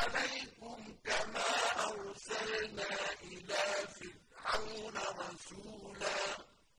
عَلَيْكُمْ كَمَا أَرْسَلْنَا إِلَىٰ فِرْعَوْنَ رَسُولًا